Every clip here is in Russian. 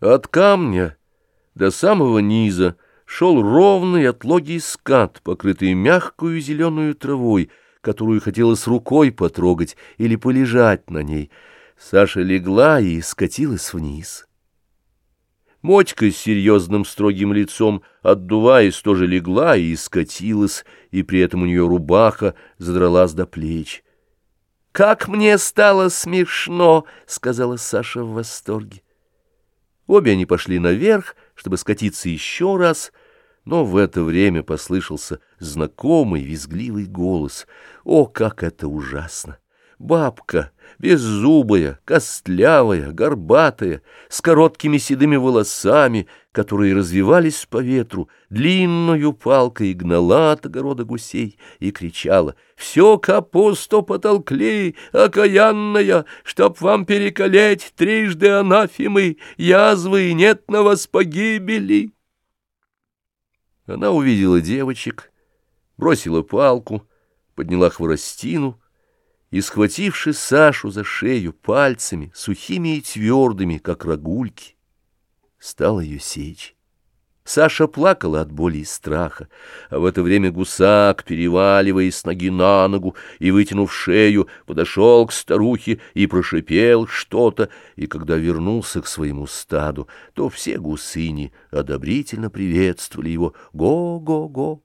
От камня до самого низа шел ровный отлогий скат, покрытый мягкую зеленую травой, которую хотелось рукой потрогать или полежать на ней. Саша легла и скатилась вниз. Мотька с серьезным строгим лицом, отдуваясь, тоже легла и скатилась, и при этом у нее рубаха задралась до плеч. «Как мне стало смешно!» — сказала Саша в восторге. Обе они пошли наверх, чтобы скатиться еще раз, но в это время послышался знакомый визгливый голос. О, как это ужасно! Бабка, беззубая, костлявая, горбатая, с короткими седыми волосами, которые развивались по ветру, длинную палкой гнала от огорода гусей и кричала «Все капусту потолкли, окаянная, чтоб вам переколеть трижды анафемы, язвы нет на вас погибели!» Она увидела девочек, бросила палку, подняла хворостину — и, схвативши Сашу за шею пальцами, сухими и твердыми, как рогульки, стал ее сечь. Саша плакала от боли и страха, а в это время гусак, переваливаясь с ноги на ногу и вытянув шею, подошел к старухе и прошипел что-то, и когда вернулся к своему стаду, то все гусыни одобрительно приветствовали его «го-го-го».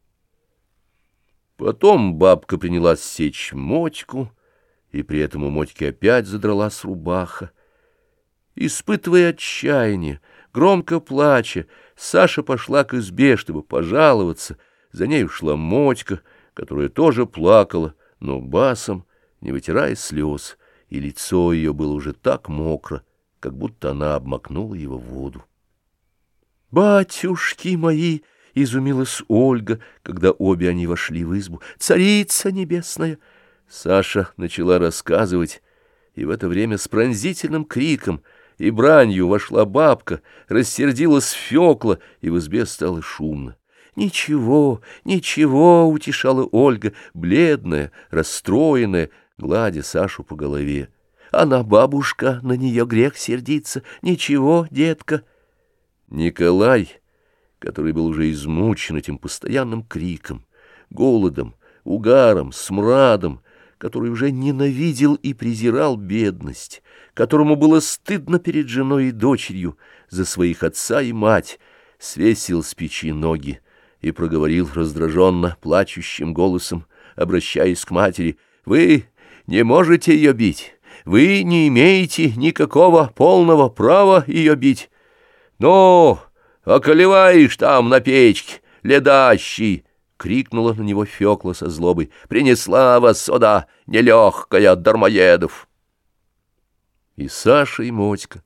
Потом бабка принялась сечь мотьку, и при этом у Мотьки опять задралась рубаха. Испытывая отчаяние, громко плача, Саша пошла к избе, чтобы пожаловаться. За ней ушла Мотька, которая тоже плакала, но басом, не вытирая слез, и лицо ее было уже так мокро, как будто она обмакнула его в воду. «Батюшки мои!» — изумилась Ольга, когда обе они вошли в избу. «Царица небесная!» Саша начала рассказывать, и в это время с пронзительным криком и бранью вошла бабка, рассердилась Фёкла, и в избе стало шумно. «Ничего, ничего», — утешала Ольга, бледная, расстроенная, гладя Сашу по голове. «Она бабушка, на нее грех сердиться. Ничего, детка». Николай, который был уже измучен этим постоянным криком, голодом, угаром, смрадом, который уже ненавидел и презирал бедность, которому было стыдно перед женой и дочерью за своих отца и мать, свесил с печи ноги и проговорил раздраженно, плачущим голосом, обращаясь к матери, «Вы не можете ее бить, вы не имеете никакого полного права ее бить. Ну, околеваешь там на печке, ледащий!» Крикнула на него Фёкла со злобой. «Принесла вас сюда, нелегкая дармоедов!» И Саша, и Мотька,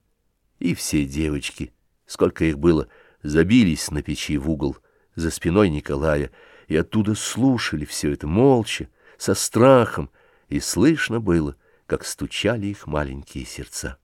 и все девочки, сколько их было, забились на печи в угол за спиной Николая и оттуда слушали все это молча, со страхом, и слышно было, как стучали их маленькие сердца.